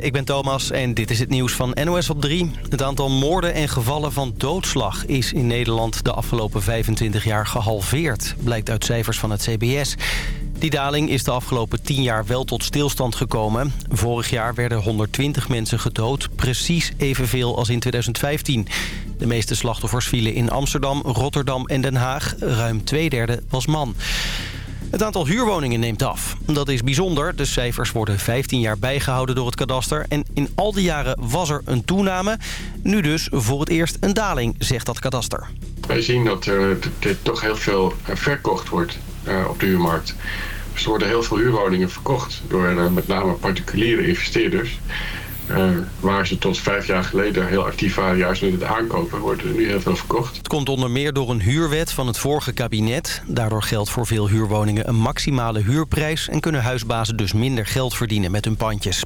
Ik ben Thomas en dit is het nieuws van NOS op 3. Het aantal moorden en gevallen van doodslag is in Nederland de afgelopen 25 jaar gehalveerd. Blijkt uit cijfers van het CBS. Die daling is de afgelopen 10 jaar wel tot stilstand gekomen. Vorig jaar werden 120 mensen gedood, precies evenveel als in 2015. De meeste slachtoffers vielen in Amsterdam, Rotterdam en Den Haag. Ruim twee derde was man. Het aantal huurwoningen neemt af. Dat is bijzonder. De cijfers worden 15 jaar bijgehouden door het kadaster. En in al die jaren was er een toename. Nu dus voor het eerst een daling, zegt dat kadaster. Wij zien dat er, toch heel veel verkocht wordt uh, op de huurmarkt. Dus er worden heel veel huurwoningen verkocht door met name particuliere investeerders. Uh, waar ze tot vijf jaar geleden heel actief waren, juist met het aankopen, wordt er nu veel verkocht. Het komt onder meer door een huurwet van het vorige kabinet. Daardoor geldt voor veel huurwoningen een maximale huurprijs... en kunnen huisbazen dus minder geld verdienen met hun pandjes.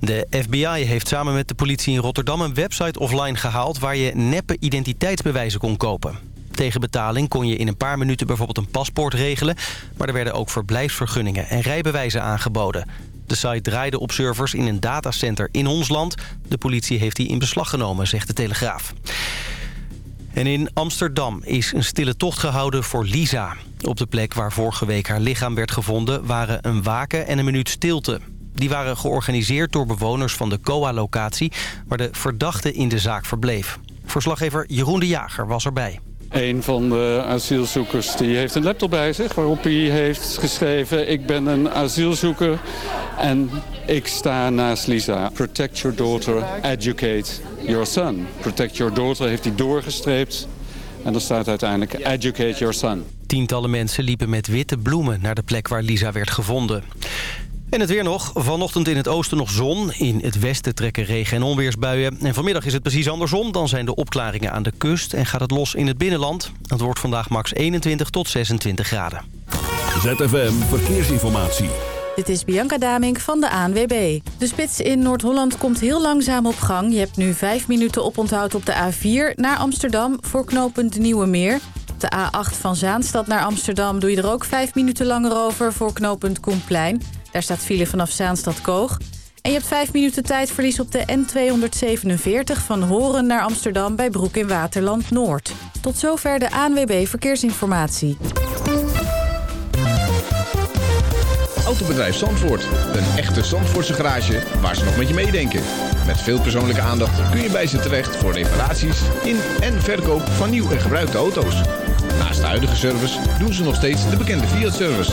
De FBI heeft samen met de politie in Rotterdam een website offline gehaald... waar je neppe identiteitsbewijzen kon kopen. Tegen betaling kon je in een paar minuten bijvoorbeeld een paspoort regelen... maar er werden ook verblijfsvergunningen en rijbewijzen aangeboden. De site draaide op servers in een datacenter in ons land. De politie heeft die in beslag genomen, zegt de Telegraaf. En in Amsterdam is een stille tocht gehouden voor Lisa. Op de plek waar vorige week haar lichaam werd gevonden... waren een waken en een minuut stilte. Die waren georganiseerd door bewoners van de COA-locatie... waar de verdachte in de zaak verbleef. Verslaggever Jeroen de Jager was erbij. Een van de asielzoekers die heeft een laptop bij zich waarop hij heeft geschreven... ik ben een asielzoeker en ik sta naast Lisa. Protect your daughter, educate your son. Protect your daughter heeft hij doorgestreept en dan staat uiteindelijk educate your son. Tientallen mensen liepen met witte bloemen naar de plek waar Lisa werd gevonden. En het weer nog. Vanochtend in het oosten nog zon. In het westen trekken regen- en onweersbuien. En vanmiddag is het precies andersom. Dan zijn de opklaringen aan de kust en gaat het los in het binnenland. Het wordt vandaag max 21 tot 26 graden. ZFM Verkeersinformatie. Dit is Bianca Damink van de ANWB. De spits in Noord-Holland komt heel langzaam op gang. Je hebt nu 5 minuten oponthoud op de A4 naar Amsterdam voor knooppunt Nieuwe Meer. De A8 van Zaanstad naar Amsterdam doe je er ook 5 minuten langer over voor knooppunt Koenplein. Daar staat file vanaf Zaanstad-Koog. En je hebt 5 minuten tijdverlies op de N247 van Horen naar Amsterdam bij Broek in Waterland Noord. Tot zover de ANWB Verkeersinformatie. Autobedrijf Zandvoort. Een echte Zandvoortse garage waar ze nog met je meedenken. Met veel persoonlijke aandacht kun je bij ze terecht voor reparaties in en verkoop van nieuw en gebruikte auto's. Naast de huidige service doen ze nog steeds de bekende Fiat-service.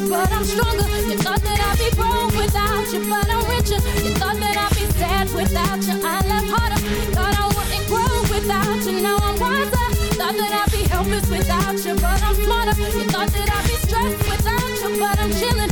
But I'm stronger. You thought that I'd be broke without you, but I'm richer. You thought that I'd be sad without you, I love harder. Thought I wouldn't grow without you, now I'm wiser. Thought that I'd be helpless without you, but I'm smarter. You thought that I'd be stressed without you, but I'm chilling.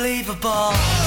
Unbelievable.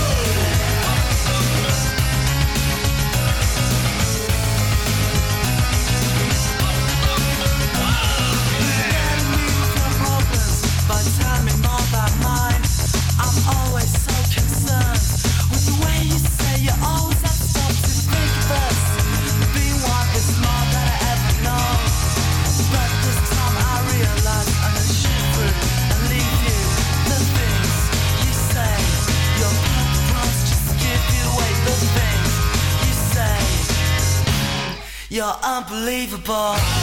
Unbelievable.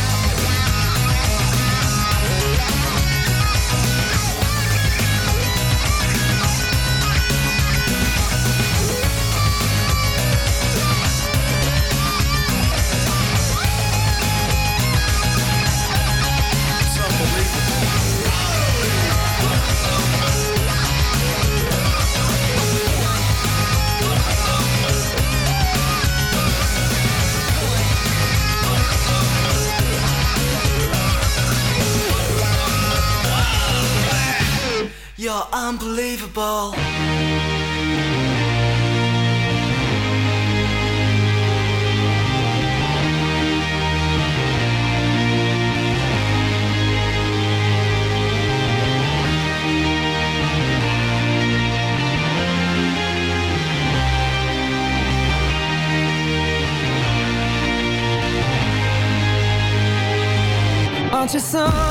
Unbelievable. Aren't you something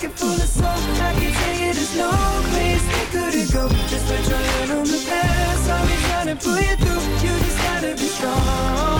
pocket full of soul I can tell you there's no place we couldn't go. Just put your hand on the past I'll be trying to pull you through. You just gotta be strong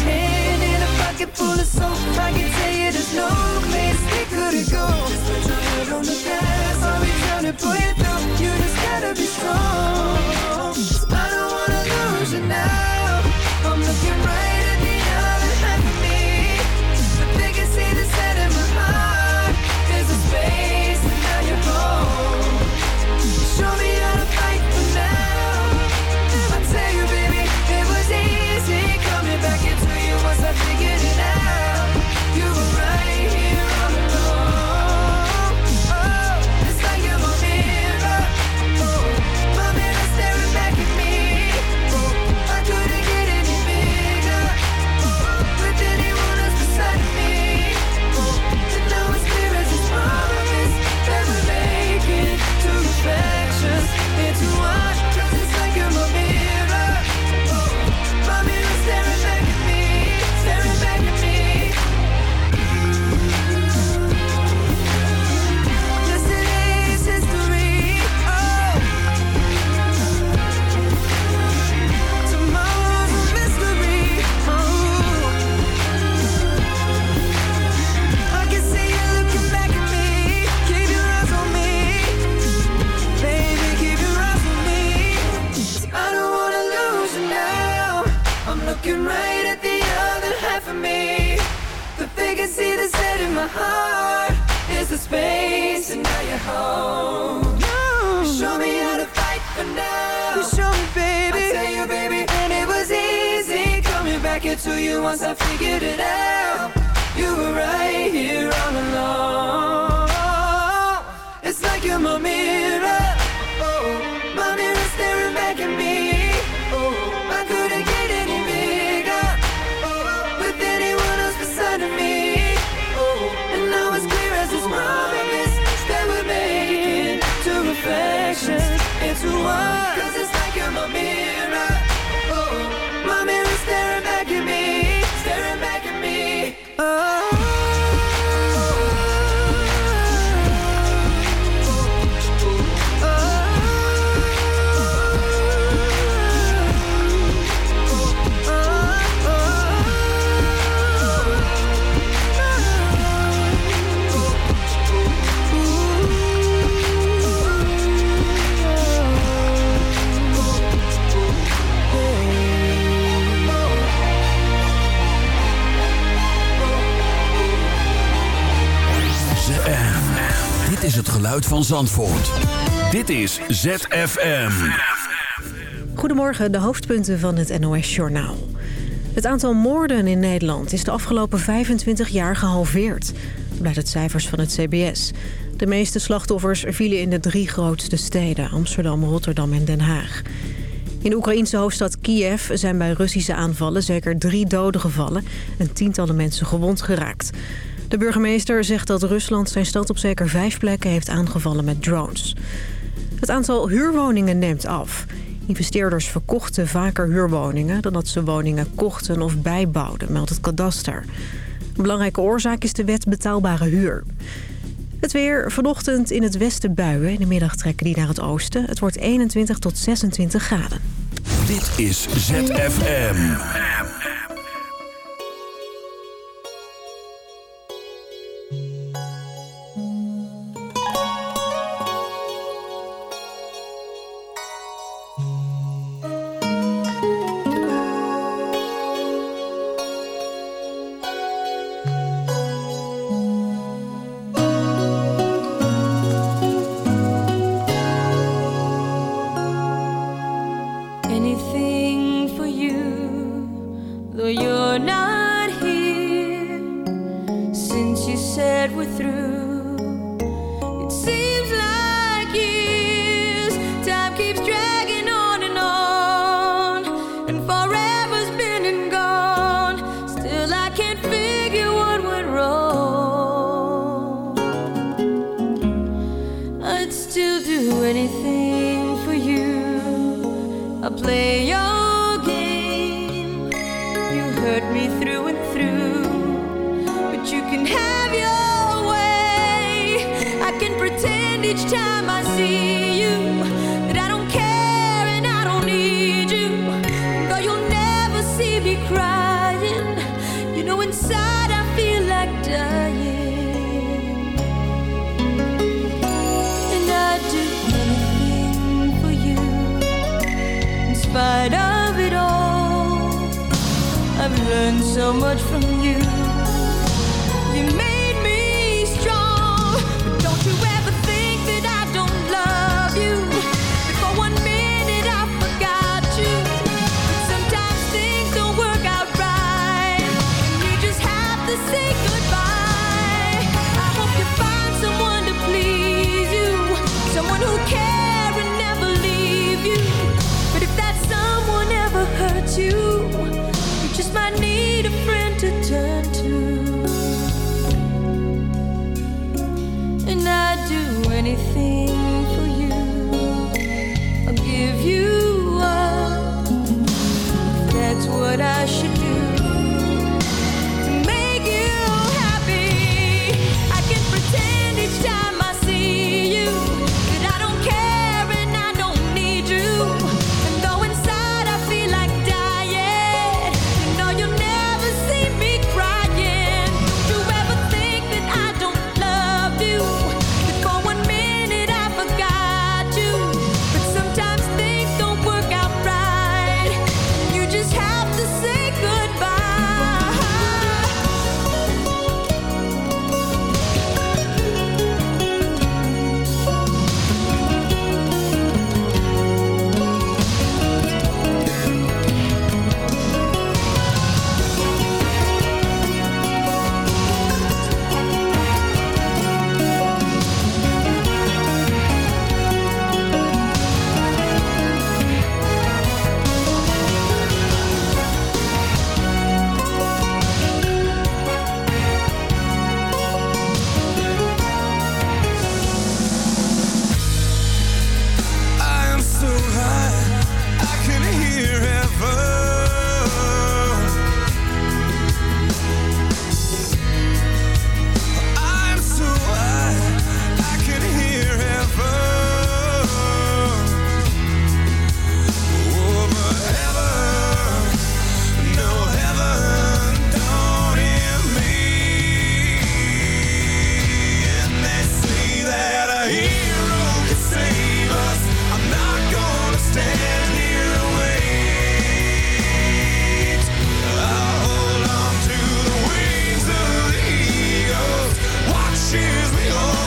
pocket full of soap. I can tell you there's no place we couldn't go Just put your head on the gas. I'll be trying to pull you through You just gotta be strong geluid van Zandvoort. Dit is ZFM. Goedemorgen, de hoofdpunten van het NOS-journaal. Het aantal moorden in Nederland is de afgelopen 25 jaar gehalveerd. Blijkt uit cijfers van het CBS. De meeste slachtoffers vielen in de drie grootste steden... Amsterdam, Rotterdam en Den Haag. In de Oekraïnse hoofdstad Kiev zijn bij Russische aanvallen... zeker drie doden gevallen en tientallen mensen gewond geraakt. De burgemeester zegt dat Rusland zijn stad op zeker vijf plekken heeft aangevallen met drones. Het aantal huurwoningen neemt af. Investeerders verkochten vaker huurwoningen dan dat ze woningen kochten of bijbouwden, meldt het kadaster. Een belangrijke oorzaak is de wet betaalbare huur. Het weer vanochtend in het westen buien. In de middag trekken die naar het oosten. Het wordt 21 tot 26 graden. Dit is ZFM. what I should do.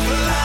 alive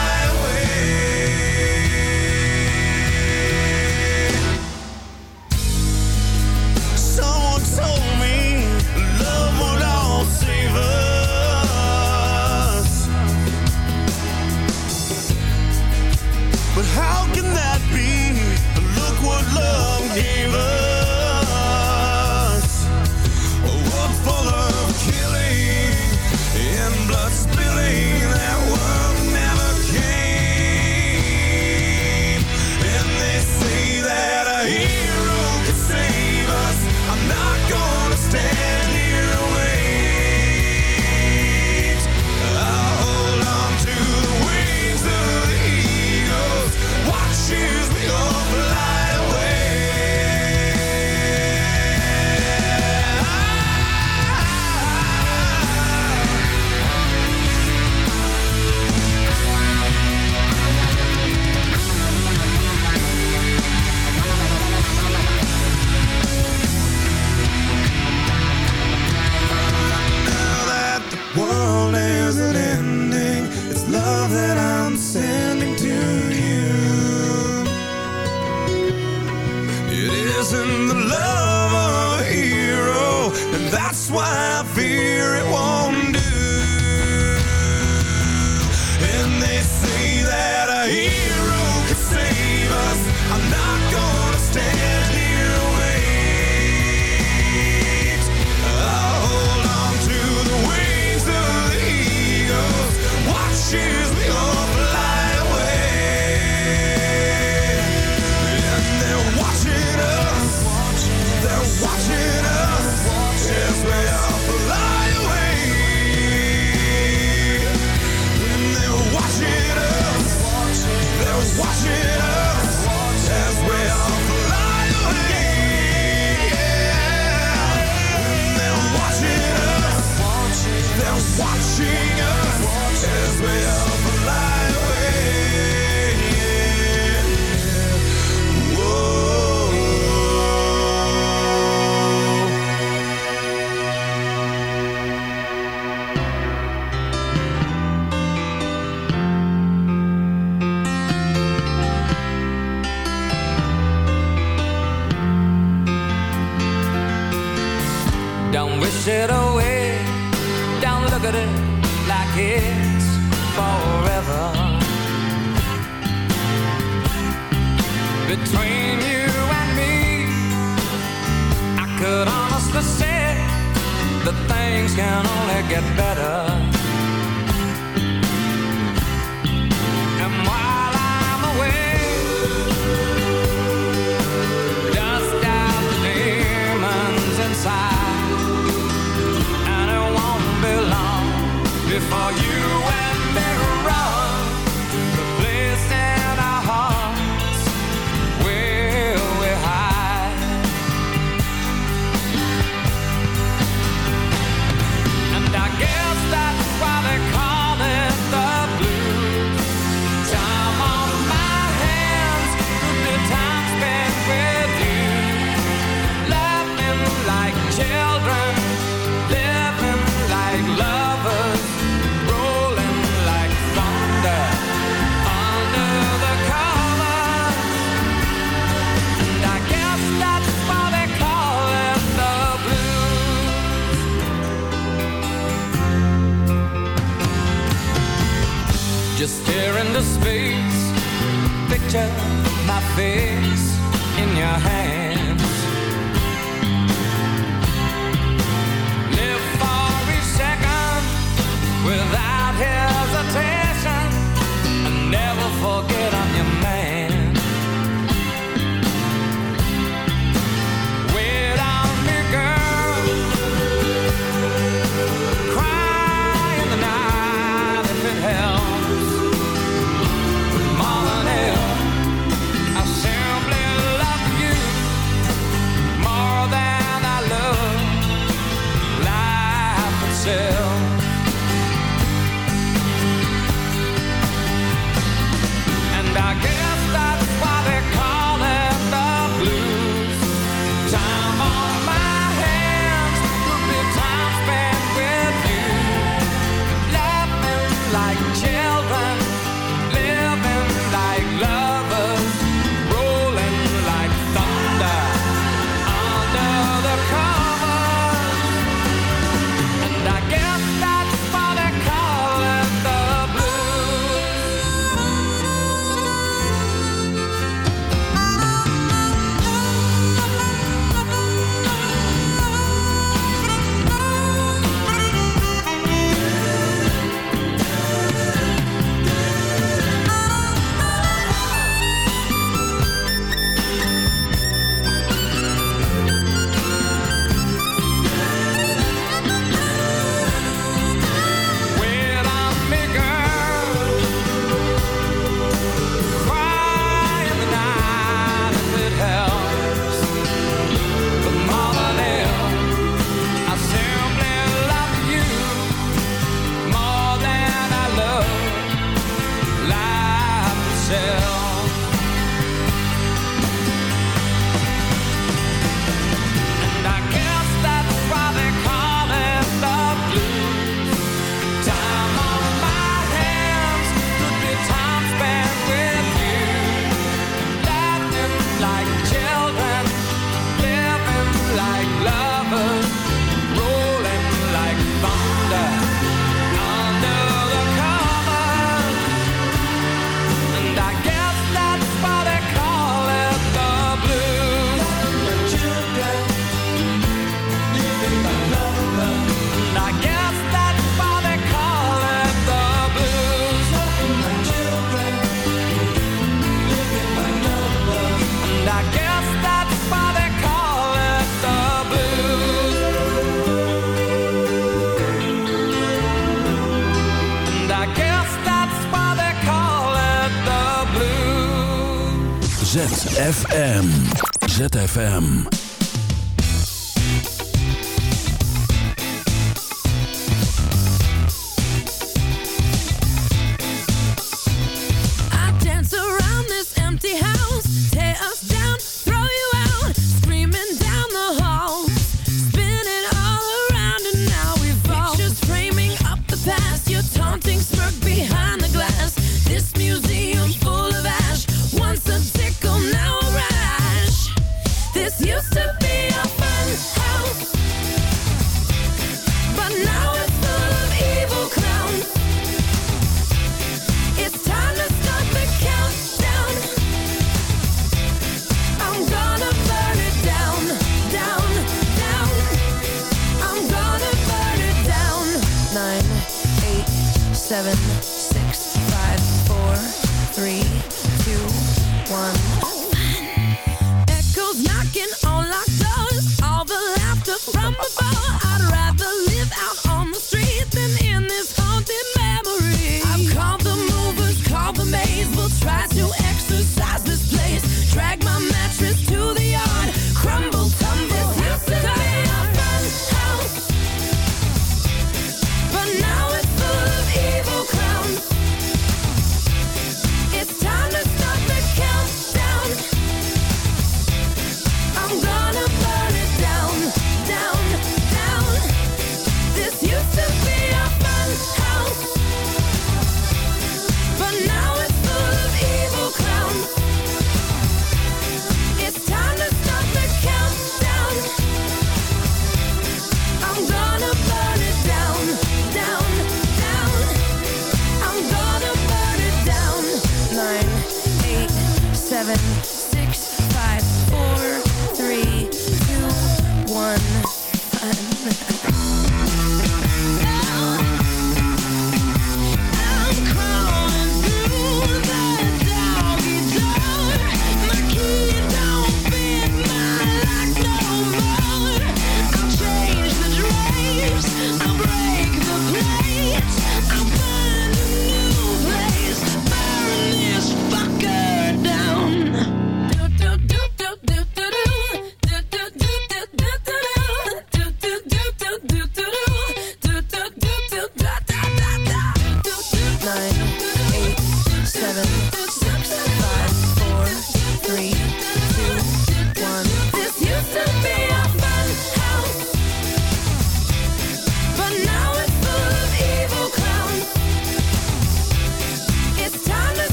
ZFM.